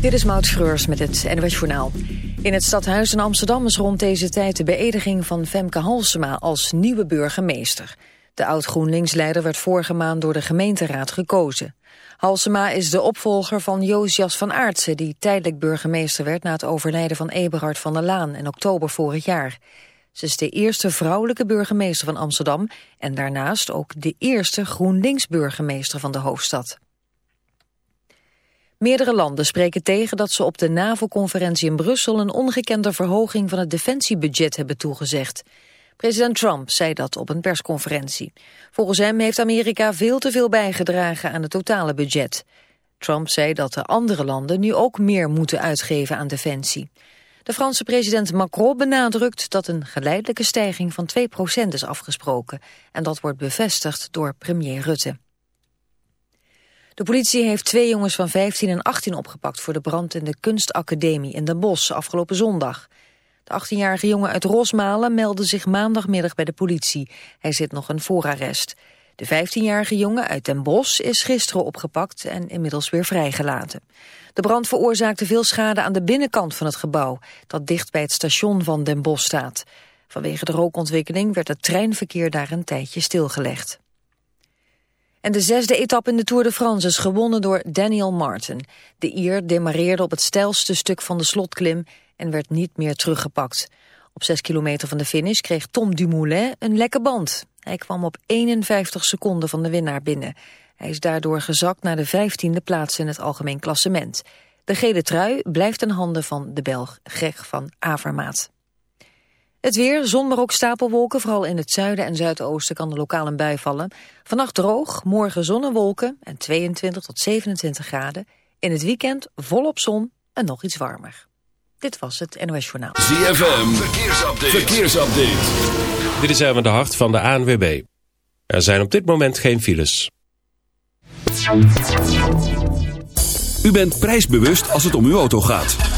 Dit is Maud Schreurs met het NWS Journaal. In het stadhuis in Amsterdam is rond deze tijd de beëdiging van Femke Halsema als nieuwe burgemeester. De oud-GroenLinks-leider werd vorige maand door de gemeenteraad gekozen. Halsema is de opvolger van Josias van Aartsen... die tijdelijk burgemeester werd na het overlijden van Eberhard van der Laan... in oktober vorig jaar. Ze is de eerste vrouwelijke burgemeester van Amsterdam... en daarnaast ook de eerste GroenLinks-burgemeester van de hoofdstad. Meerdere landen spreken tegen dat ze op de NAVO-conferentie in Brussel... een ongekende verhoging van het defensiebudget hebben toegezegd. President Trump zei dat op een persconferentie. Volgens hem heeft Amerika veel te veel bijgedragen aan het totale budget. Trump zei dat de andere landen nu ook meer moeten uitgeven aan defensie. De Franse president Macron benadrukt dat een geleidelijke stijging van 2% is afgesproken. En dat wordt bevestigd door premier Rutte. De politie heeft twee jongens van 15 en 18 opgepakt voor de brand in de kunstacademie in Den Bosch afgelopen zondag. De 18-jarige jongen uit Rosmalen meldde zich maandagmiddag bij de politie. Hij zit nog een voorarrest. De 15-jarige jongen uit Den Bosch is gisteren opgepakt en inmiddels weer vrijgelaten. De brand veroorzaakte veel schade aan de binnenkant van het gebouw, dat dicht bij het station van Den Bosch staat. Vanwege de rookontwikkeling werd het treinverkeer daar een tijdje stilgelegd. En de zesde etappe in de Tour de France is gewonnen door Daniel Martin. De Ier demareerde op het stijlste stuk van de slotklim en werd niet meer teruggepakt. Op 6 kilometer van de finish kreeg Tom Dumoulin een lekke band. Hij kwam op 51 seconden van de winnaar binnen. Hij is daardoor gezakt naar de 15e plaats in het algemeen klassement. De gele trui blijft in handen van de Belg Greg van Avermaat. Het weer, zon maar ook stapelwolken. Vooral in het zuiden en zuidoosten kan er lokaal een bui vallen. Vannacht droog, morgen zon en wolken en 22 tot 27 graden. In het weekend volop zon en nog iets warmer. Dit was het NOS Journaal. ZFM, verkeersupdate. verkeersupdate. Dit is even de hart van de ANWB. Er zijn op dit moment geen files. U bent prijsbewust als het om uw auto gaat.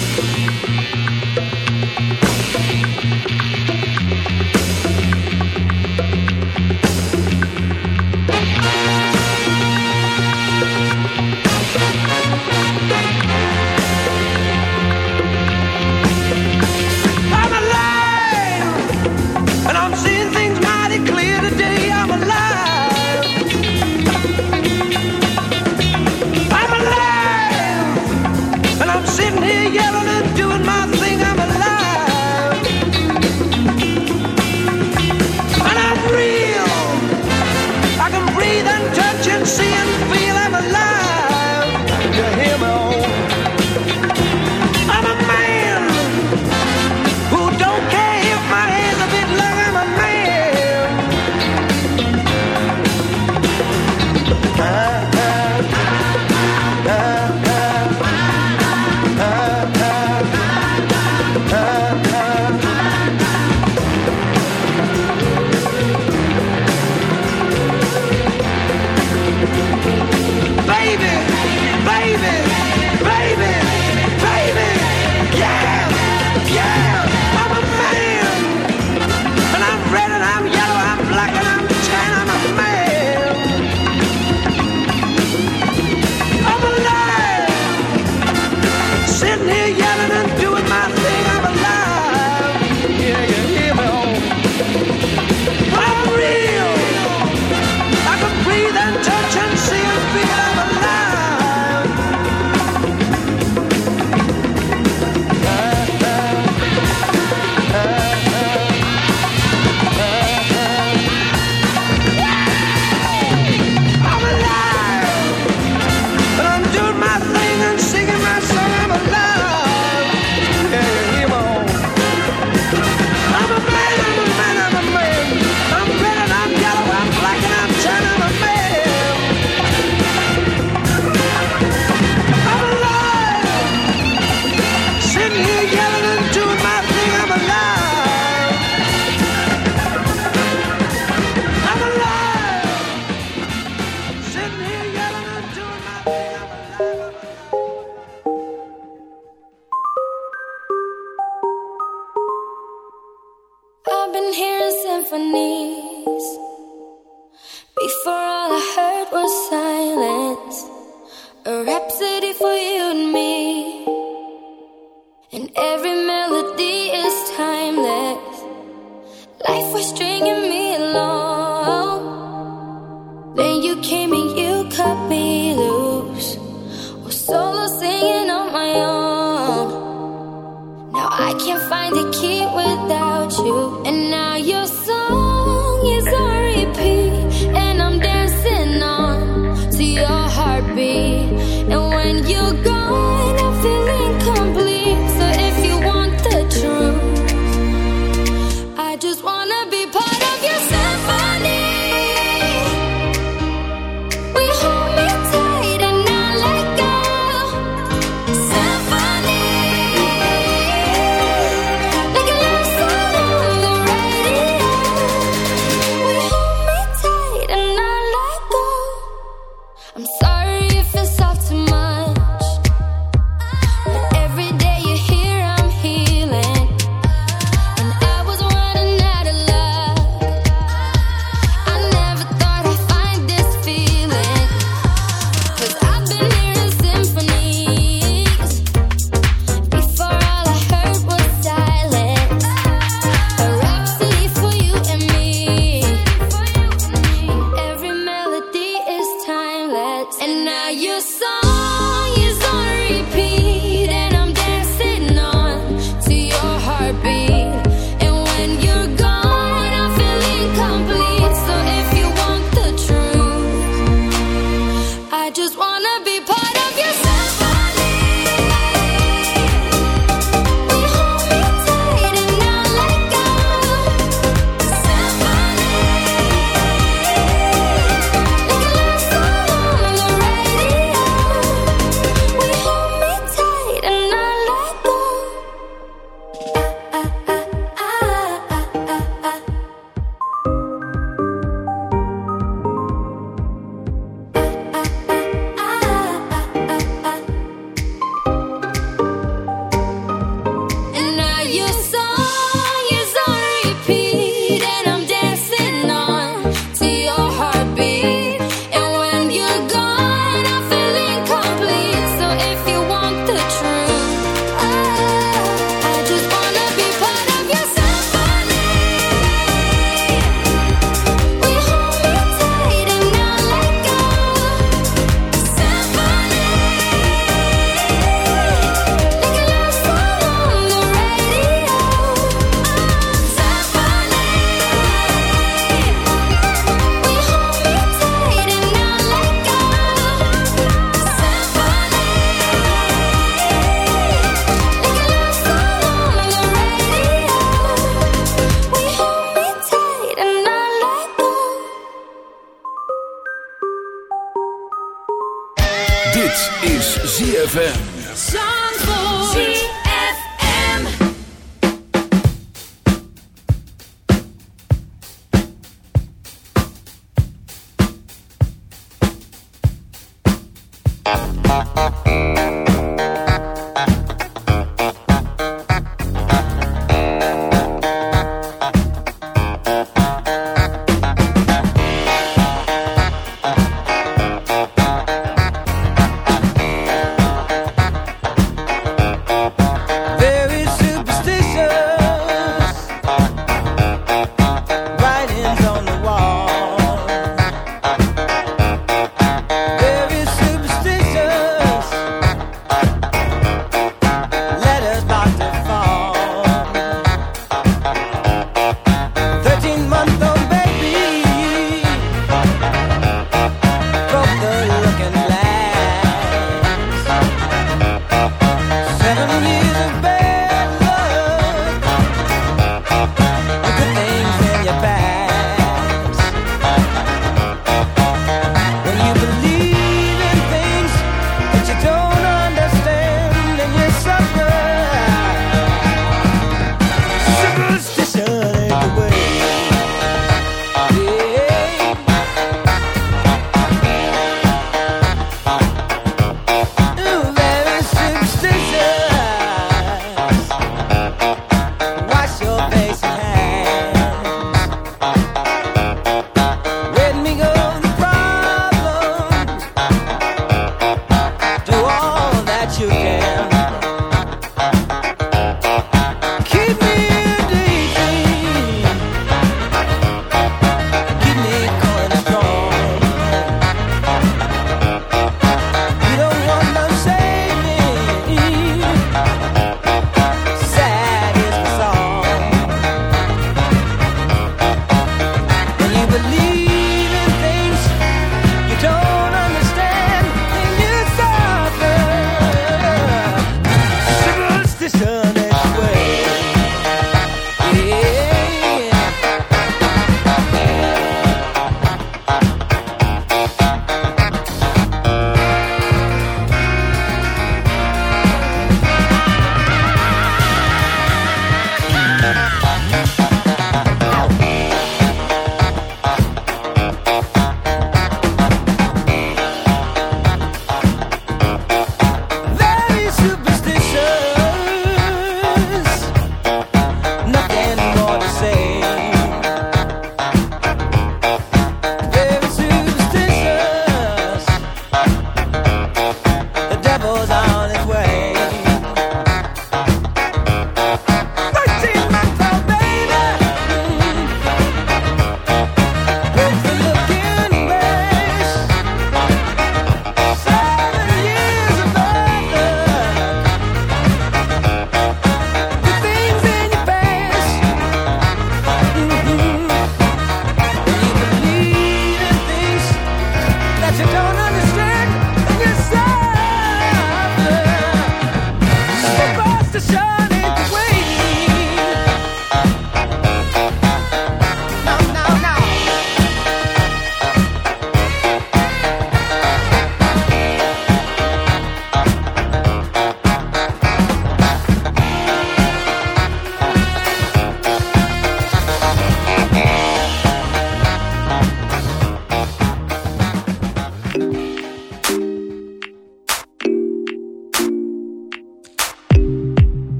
ZFM.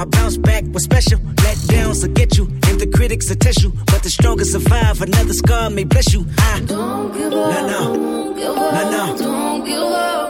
My bounce back was special. Let downs will get you, and the critics will test you. But the strongest survive. Another scar may bless you. I don't give up. No, no. Don't give up. No, no. Don't give up.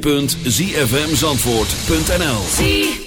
www.zfmzandvoort.nl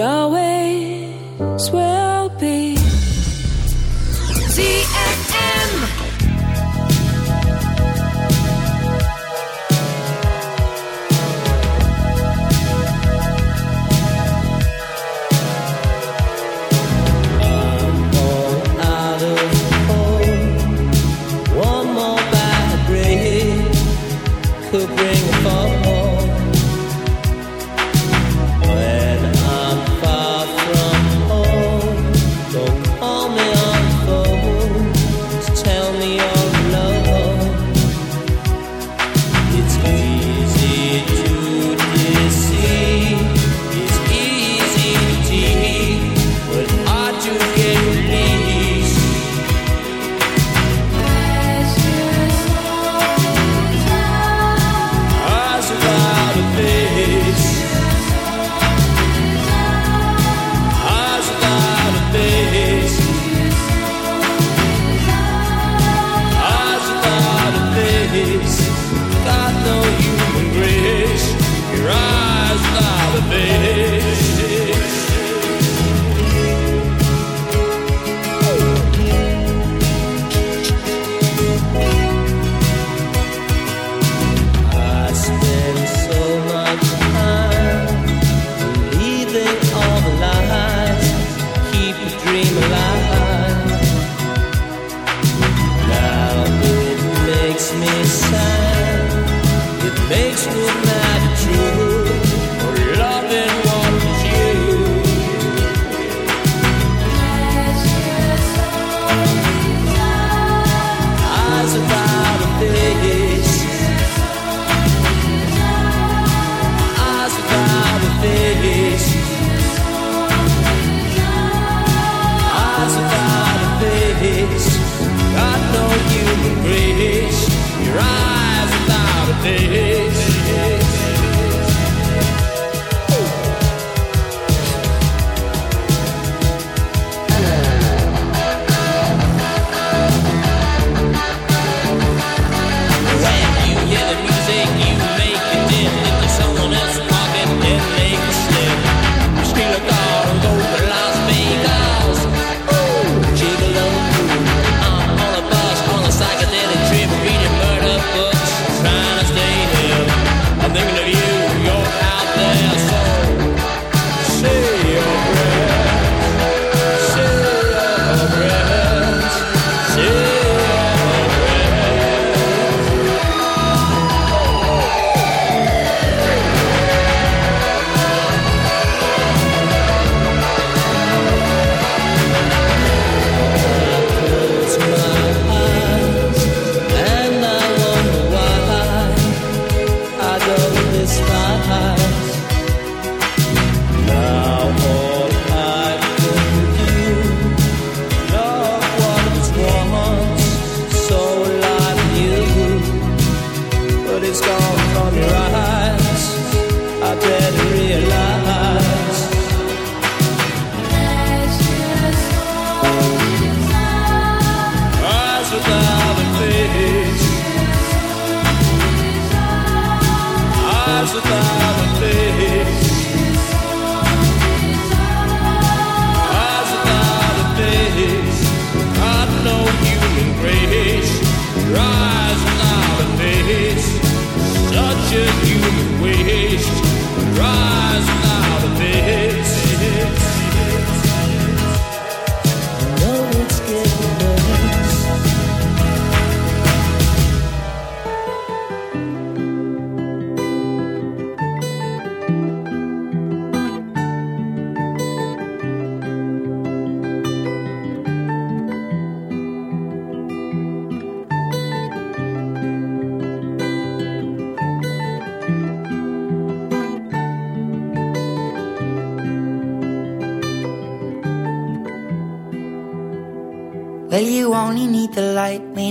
always will be. ZFM.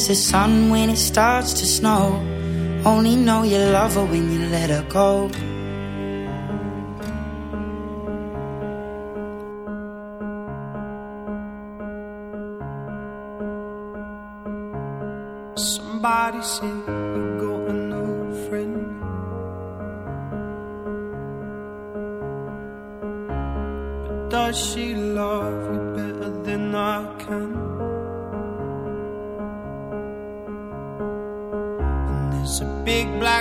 Miss the sun when it starts to snow. Only know you love her when you let her go. Somebody said we got a new friend. But does she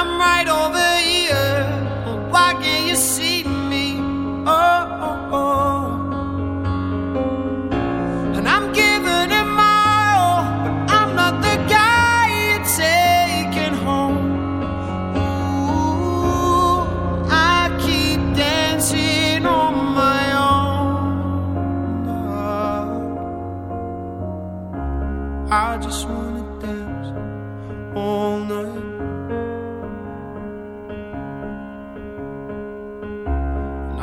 I'm right over here. Why can't you see me? Oh, oh, oh. And I'm giving it my all, but I'm not the guy you're taking home. Ooh, I keep dancing on my own. I just wanna dance all night.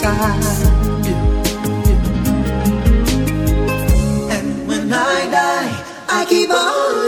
Do. And when I die, I keep on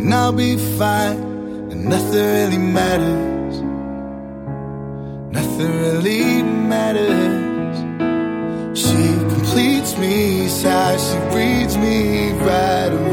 and I'll be fine. And nothing really matters. Nothing really matters. She completes me, sighs, she reads me right and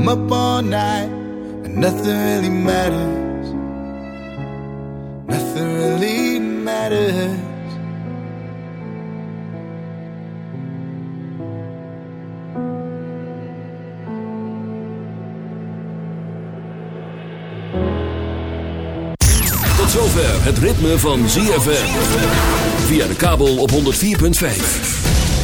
I'm up all night, and nothing really matters. Nothing really matters. Tot zover het ritme van ZFM. Via de kabel op 104.5.